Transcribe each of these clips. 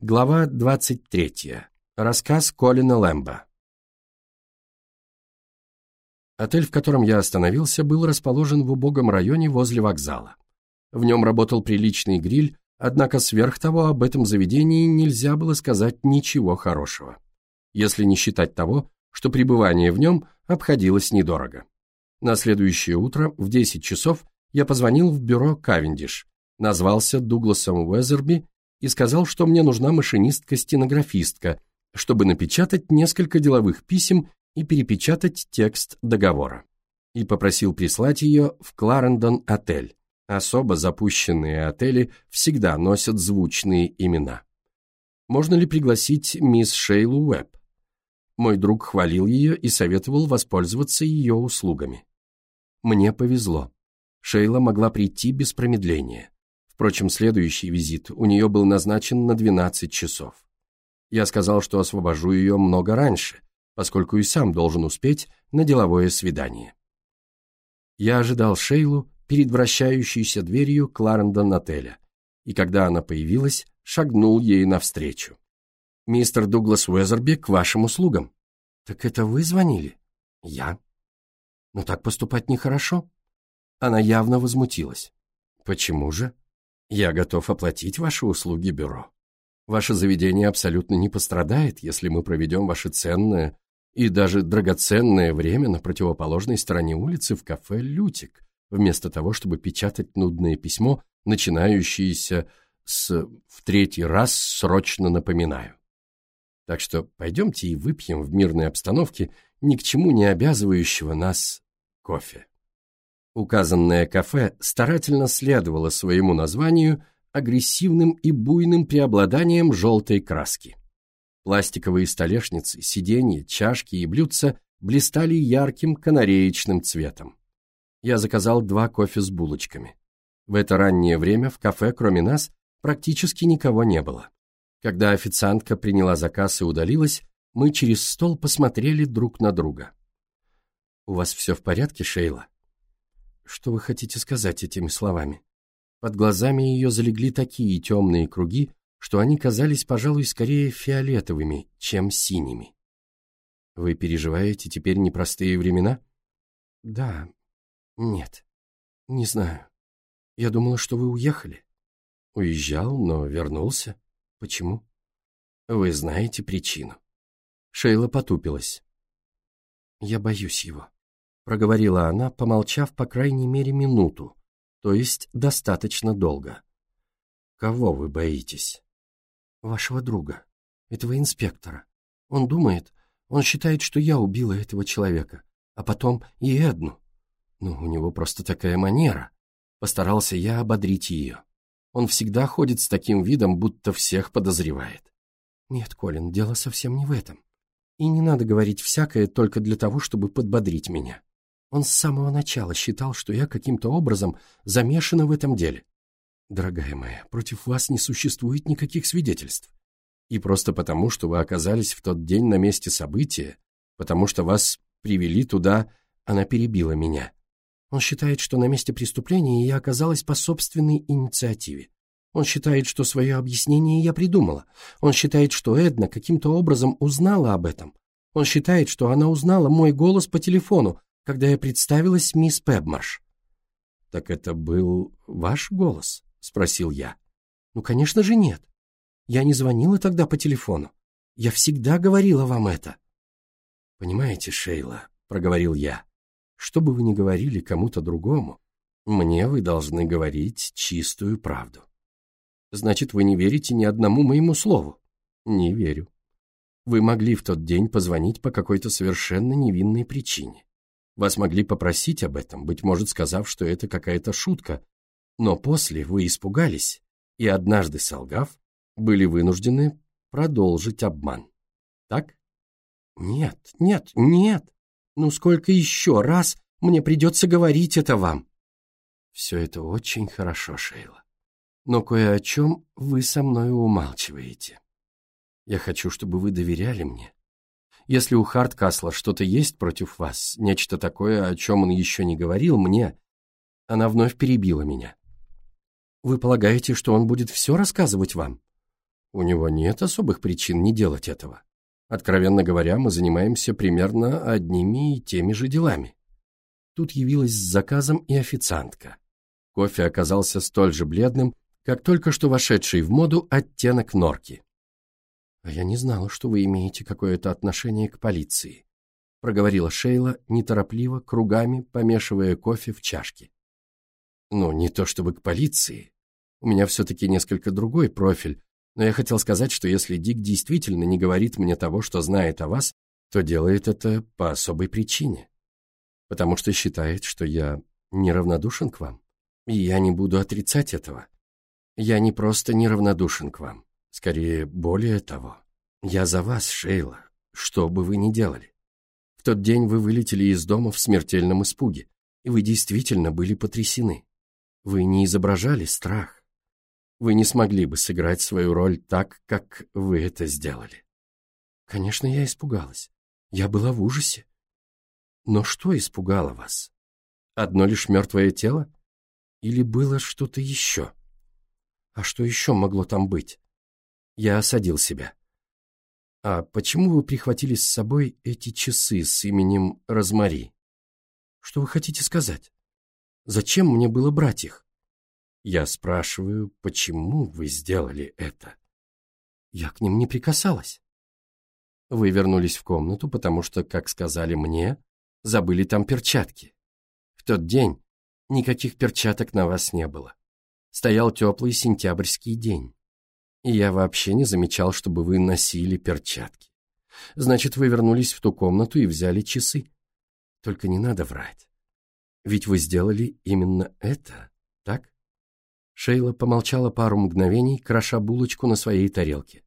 Глава 23. Рассказ Колина Лэмба. Отель, в котором я остановился, был расположен в убогом районе возле вокзала. В нем работал приличный гриль, однако сверх того об этом заведении нельзя было сказать ничего хорошего, если не считать того, что пребывание в нем обходилось недорого. На следующее утро в 10 часов я позвонил в бюро Кавендиш, назвался Дугласом Уэзерби и сказал, что мне нужна машинистка-стенографистка, чтобы напечатать несколько деловых писем и перепечатать текст договора. И попросил прислать ее в Кларендон-отель. Особо запущенные отели всегда носят звучные имена. Можно ли пригласить мисс Шейлу Уэбб? Мой друг хвалил ее и советовал воспользоваться ее услугами. Мне повезло. Шейла могла прийти без промедления. Впрочем, следующий визит у нее был назначен на 12 часов. Я сказал, что освобожу ее много раньше, поскольку и сам должен успеть на деловое свидание. Я ожидал Шейлу перед вращающейся дверью Кларендон-отеля, и когда она появилась, шагнул ей навстречу. «Мистер Дуглас Уэзерби к вашим услугам». «Так это вы звонили?» «Я». «Но так поступать нехорошо». Она явно возмутилась. «Почему же?» Я готов оплатить ваши услуги бюро. Ваше заведение абсолютно не пострадает, если мы проведем ваше ценное и даже драгоценное время на противоположной стороне улицы в кафе «Лютик», вместо того, чтобы печатать нудное письмо, начинающееся с «в третий раз срочно напоминаю». Так что пойдемте и выпьем в мирной обстановке ни к чему не обязывающего нас кофе. Указанное кафе старательно следовало своему названию агрессивным и буйным преобладанием желтой краски. Пластиковые столешницы, сиденья, чашки и блюдца блистали ярким канареечным цветом. Я заказал два кофе с булочками. В это раннее время в кафе, кроме нас, практически никого не было. Когда официантка приняла заказ и удалилась, мы через стол посмотрели друг на друга. «У вас все в порядке, Шейла?» Что вы хотите сказать этими словами? Под глазами ее залегли такие темные круги, что они казались, пожалуй, скорее фиолетовыми, чем синими. Вы переживаете теперь непростые времена? Да. Нет. Не знаю. Я думала, что вы уехали. Уезжал, но вернулся. Почему? Вы знаете причину. Шейла потупилась. Я боюсь его проговорила она, помолчав по крайней мере минуту, то есть достаточно долго. «Кого вы боитесь?» «Вашего друга, этого инспектора. Он думает, он считает, что я убила этого человека, а потом и Эдну. Ну, у него просто такая манера. Постарался я ободрить ее. Он всегда ходит с таким видом, будто всех подозревает. Нет, Колин, дело совсем не в этом. И не надо говорить всякое только для того, чтобы подбодрить меня. Он с самого начала считал, что я каким-то образом замешана в этом деле. Дорогая моя, против вас не существует никаких свидетельств. И просто потому, что вы оказались в тот день на месте события, потому что вас привели туда, она перебила меня. Он считает, что на месте преступления я оказалась по собственной инициативе. Он считает, что свое объяснение я придумала. Он считает, что Эдна каким-то образом узнала об этом. Он считает, что она узнала мой голос по телефону, когда я представилась мисс Пебмарш. «Так это был ваш голос?» — спросил я. «Ну, конечно же, нет. Я не звонила тогда по телефону. Я всегда говорила вам это». «Понимаете, Шейла», — проговорил я, — «что бы вы ни говорили кому-то другому, мне вы должны говорить чистую правду». «Значит, вы не верите ни одному моему слову?» «Не верю. Вы могли в тот день позвонить по какой-то совершенно невинной причине. Вас могли попросить об этом, быть может, сказав, что это какая-то шутка, но после вы испугались и, однажды солгав, были вынуждены продолжить обман. Так? Нет, нет, нет. Ну сколько еще раз мне придется говорить это вам? Все это очень хорошо, Шейла. Но кое о чем вы со мной умалчиваете. Я хочу, чтобы вы доверяли мне, если у Харткасла что-то есть против вас, нечто такое, о чем он еще не говорил мне, она вновь перебила меня. Вы полагаете, что он будет все рассказывать вам? У него нет особых причин не делать этого. Откровенно говоря, мы занимаемся примерно одними и теми же делами. Тут явилась с заказом и официантка. Кофе оказался столь же бледным, как только что вошедший в моду оттенок норки. «А я не знала, что вы имеете какое-то отношение к полиции», проговорила Шейла, неторопливо, кругами, помешивая кофе в чашке. «Ну, не то чтобы к полиции. У меня все-таки несколько другой профиль, но я хотел сказать, что если Дик действительно не говорит мне того, что знает о вас, то делает это по особой причине. Потому что считает, что я неравнодушен к вам. И я не буду отрицать этого. Я не просто неравнодушен к вам. Скорее, более того. Я за вас, Шейла, что бы вы ни делали. В тот день вы вылетели из дома в смертельном испуге, и вы действительно были потрясены. Вы не изображали страх. Вы не смогли бы сыграть свою роль так, как вы это сделали. Конечно, я испугалась. Я была в ужасе. Но что испугало вас? Одно лишь мертвое тело? Или было что-то еще? А что еще могло там быть? Я осадил себя. А почему вы прихватили с собой эти часы с именем Розмари? Что вы хотите сказать? Зачем мне было брать их? Я спрашиваю, почему вы сделали это? Я к ним не прикасалась. Вы вернулись в комнату, потому что, как сказали мне, забыли там перчатки. В тот день никаких перчаток на вас не было. Стоял теплый сентябрьский день. И я вообще не замечал, чтобы вы носили перчатки. Значит, вы вернулись в ту комнату и взяли часы. Только не надо врать. Ведь вы сделали именно это, так? Шейла помолчала пару мгновений, кроша булочку на своей тарелке.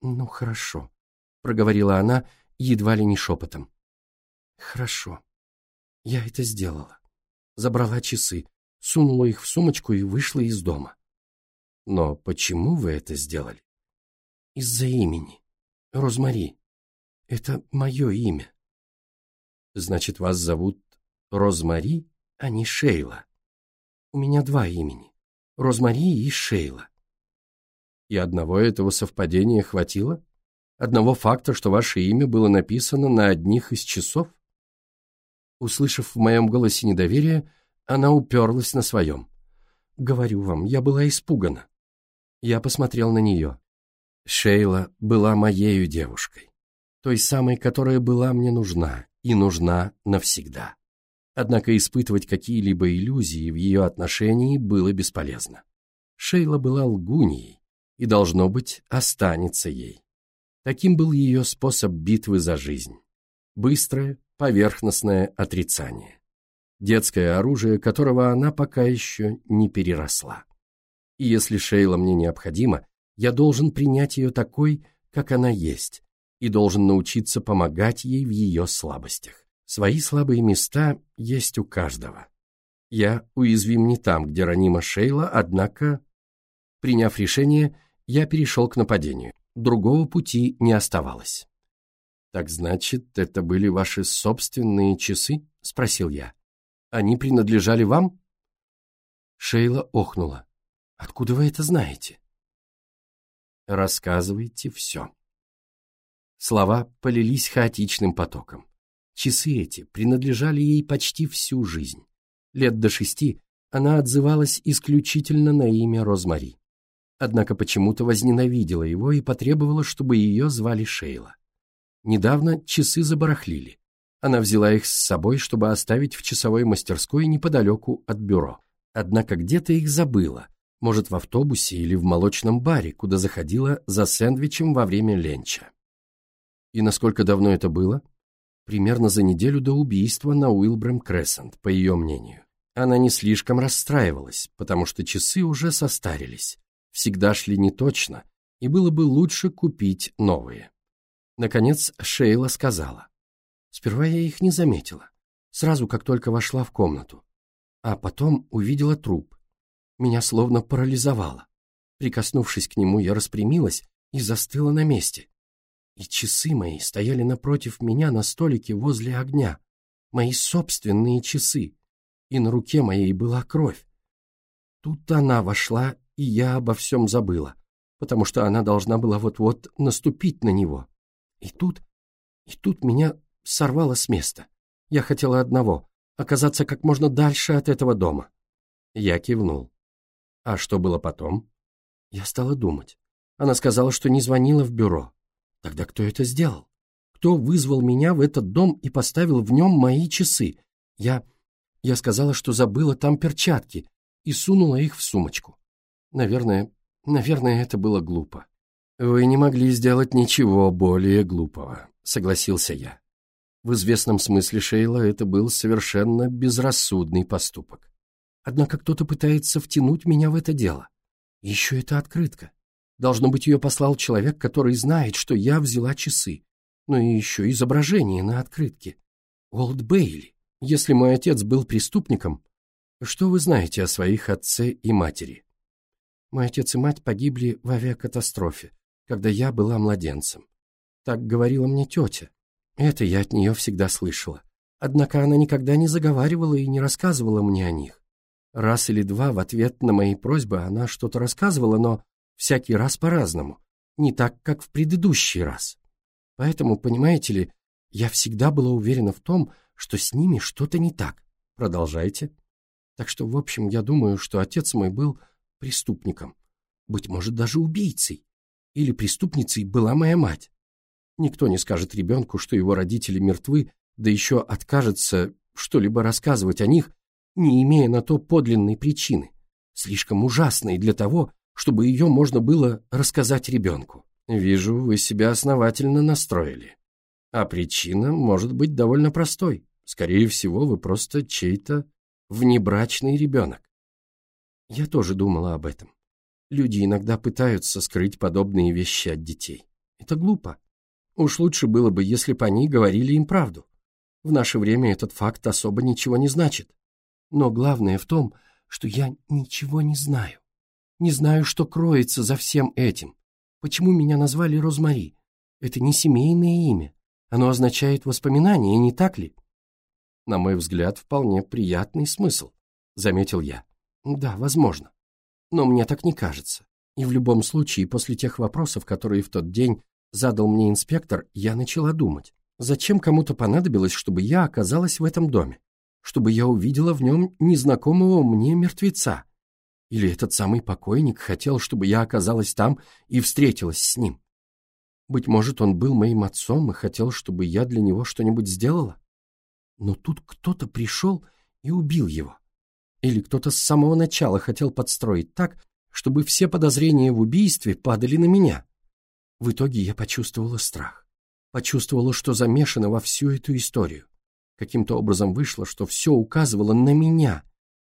«Ну, хорошо», — проговорила она, едва ли не шепотом. «Хорошо. Я это сделала. Забрала часы, сунула их в сумочку и вышла из дома. Но почему вы это сделали? Из-за имени. Розмари. Это мое имя. Значит, вас зовут Розмари, а не Шейла. У меня два имени. Розмари и Шейла. И одного этого совпадения хватило? Одного факта, что ваше имя было написано на одних из часов? Услышав в моем голосе недоверие, она уперлась на своем. Говорю вам, я была испугана. Я посмотрел на нее. Шейла была моею девушкой. Той самой, которая была мне нужна и нужна навсегда. Однако испытывать какие-либо иллюзии в ее отношении было бесполезно. Шейла была лгуньей и, должно быть, останется ей. Таким был ее способ битвы за жизнь. Быстрое, поверхностное отрицание. Детское оружие, которого она пока еще не переросла. И если Шейла мне необходима, я должен принять ее такой, как она есть, и должен научиться помогать ей в ее слабостях. Свои слабые места есть у каждого. Я уязвим не там, где ранима Шейла, однако, приняв решение, я перешел к нападению. Другого пути не оставалось. «Так значит, это были ваши собственные часы?» — спросил я. «Они принадлежали вам?» Шейла охнула. Откуда вы это знаете? Рассказывайте все. Слова полились хаотичным потоком. Часы эти принадлежали ей почти всю жизнь. Лет до шести она отзывалась исключительно на имя Розмари. Однако почему-то возненавидела его и потребовала, чтобы ее звали Шейла. Недавно часы забарахлили. Она взяла их с собой, чтобы оставить в часовой мастерской неподалеку от бюро. Однако где-то их забыла, может, в автобусе или в молочном баре, куда заходила за сэндвичем во время ленча. И насколько давно это было? Примерно за неделю до убийства на Уилбрэм Крессент, по ее мнению. Она не слишком расстраивалась, потому что часы уже состарились, всегда шли не точно, и было бы лучше купить новые. Наконец Шейла сказала. Сперва я их не заметила, сразу как только вошла в комнату, а потом увидела труп, меня словно парализовало. Прикоснувшись к нему, я распрямилась и застыла на месте. И часы мои стояли напротив меня на столике возле огня. Мои собственные часы. И на руке моей была кровь. Тут она вошла, и я обо всем забыла. потому что она должна была вот-вот наступить на него. И тут, и тут меня сорвало с места. Я хотела одного — оказаться как можно дальше от этого дома. Я кивнул. А что было потом? Я стала думать. Она сказала, что не звонила в бюро. Тогда кто это сделал? Кто вызвал меня в этот дом и поставил в нем мои часы? Я... Я сказала, что забыла там перчатки и сунула их в сумочку. Наверное, наверное, это было глупо. Вы не могли сделать ничего более глупого, согласился я. В известном смысле Шейла это был совершенно безрассудный поступок. Однако кто-то пытается втянуть меня в это дело. Еще это открытка. Должно быть, ее послал человек, который знает, что я взяла часы. Но и еще изображение на открытке. Олд Бейли. Если мой отец был преступником, что вы знаете о своих отце и матери? Мой отец и мать погибли в авиакатастрофе, когда я была младенцем. Так говорила мне тетя. Это я от нее всегда слышала. Однако она никогда не заговаривала и не рассказывала мне о них. Раз или два в ответ на мои просьбы она что-то рассказывала, но всякий раз по-разному, не так, как в предыдущий раз. Поэтому, понимаете ли, я всегда была уверена в том, что с ними что-то не так. Продолжайте. Так что, в общем, я думаю, что отец мой был преступником. Быть может, даже убийцей. Или преступницей была моя мать. Никто не скажет ребенку, что его родители мертвы, да еще откажется что-либо рассказывать о них, не имея на то подлинной причины, слишком ужасной для того, чтобы ее можно было рассказать ребенку. Вижу, вы себя основательно настроили. А причина может быть довольно простой. Скорее всего, вы просто чей-то внебрачный ребенок. Я тоже думала об этом. Люди иногда пытаются скрыть подобные вещи от детей. Это глупо. Уж лучше было бы, если бы они говорили им правду. В наше время этот факт особо ничего не значит. Но главное в том, что я ничего не знаю. Не знаю, что кроется за всем этим. Почему меня назвали Розмари? Это не семейное имя. Оно означает воспоминание, не так ли? На мой взгляд, вполне приятный смысл, заметил я. Да, возможно. Но мне так не кажется. И в любом случае, после тех вопросов, которые в тот день задал мне инспектор, я начала думать, зачем кому-то понадобилось, чтобы я оказалась в этом доме, чтобы я увидела в нем незнакомого мне мертвеца. Или этот самый покойник хотел, чтобы я оказалась там и встретилась с ним. Быть может, он был моим отцом и хотел, чтобы я для него что-нибудь сделала? Но тут кто-то пришел и убил его. Или кто-то с самого начала хотел подстроить так, чтобы все подозрения в убийстве падали на меня. В итоге я почувствовала страх. Почувствовала, что замешана во всю эту историю. Каким-то образом вышло, что все указывало на меня.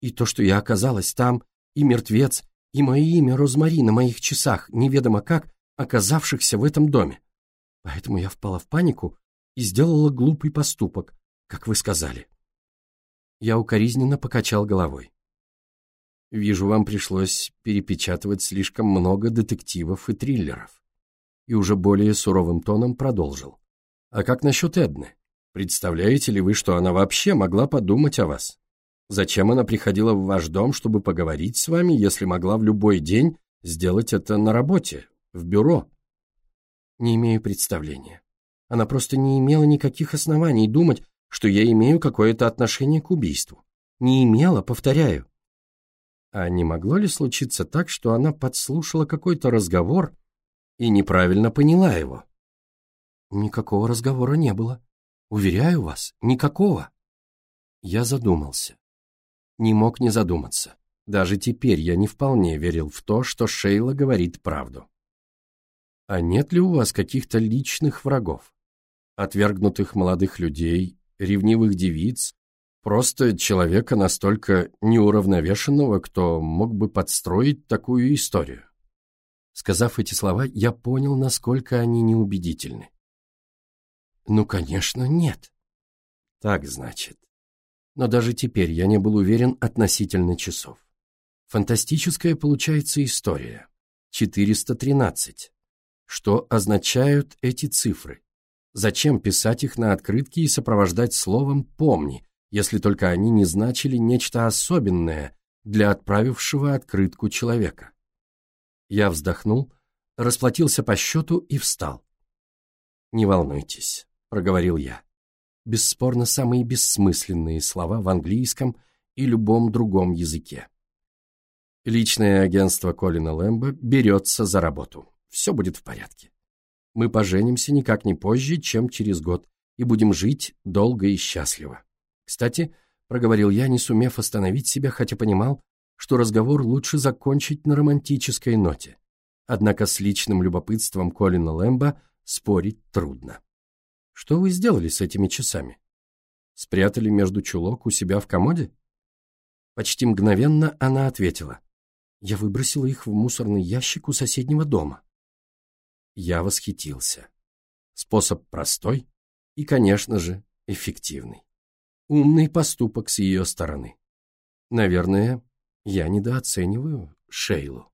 И то, что я оказалась там, и мертвец, и мое имя Розмари на моих часах, неведомо как, оказавшихся в этом доме. Поэтому я впала в панику и сделала глупый поступок, как вы сказали. Я укоризненно покачал головой. Вижу, вам пришлось перепечатывать слишком много детективов и триллеров. И уже более суровым тоном продолжил. А как насчет Эдны? Представляете ли вы, что она вообще могла подумать о вас? Зачем она приходила в ваш дом, чтобы поговорить с вами, если могла в любой день сделать это на работе, в бюро? Не имею представления. Она просто не имела никаких оснований думать, что я имею какое-то отношение к убийству. Не имела, повторяю. А не могло ли случиться так, что она подслушала какой-то разговор и неправильно поняла его? Никакого разговора не было. Уверяю вас, никакого. Я задумался. Не мог не задуматься. Даже теперь я не вполне верил в то, что Шейла говорит правду. А нет ли у вас каких-то личных врагов? Отвергнутых молодых людей ревнивых девиц, просто человека настолько неуравновешенного, кто мог бы подстроить такую историю. Сказав эти слова, я понял, насколько они неубедительны. Ну, конечно, нет. Так, значит. Но даже теперь я не был уверен относительно часов. Фантастическая получается история. 413. Что означают эти цифры? Зачем писать их на открытке и сопровождать словом «помни», если только они не значили нечто особенное для отправившего открытку человека? Я вздохнул, расплатился по счету и встал. «Не волнуйтесь», — проговорил я. Бесспорно, самые бессмысленные слова в английском и любом другом языке. Личное агентство Колина Лэмбо берется за работу. Все будет в порядке. Мы поженимся никак не позже, чем через год, и будем жить долго и счастливо. Кстати, проговорил я, не сумев остановить себя, хотя понимал, что разговор лучше закончить на романтической ноте. Однако с личным любопытством Колина Лэмбо спорить трудно. Что вы сделали с этими часами? Спрятали между чулок у себя в комоде? Почти мгновенно она ответила. Я выбросила их в мусорный ящик у соседнего дома. Я восхитился. Способ простой и, конечно же, эффективный. Умный поступок с ее стороны. Наверное, я недооцениваю Шейлу.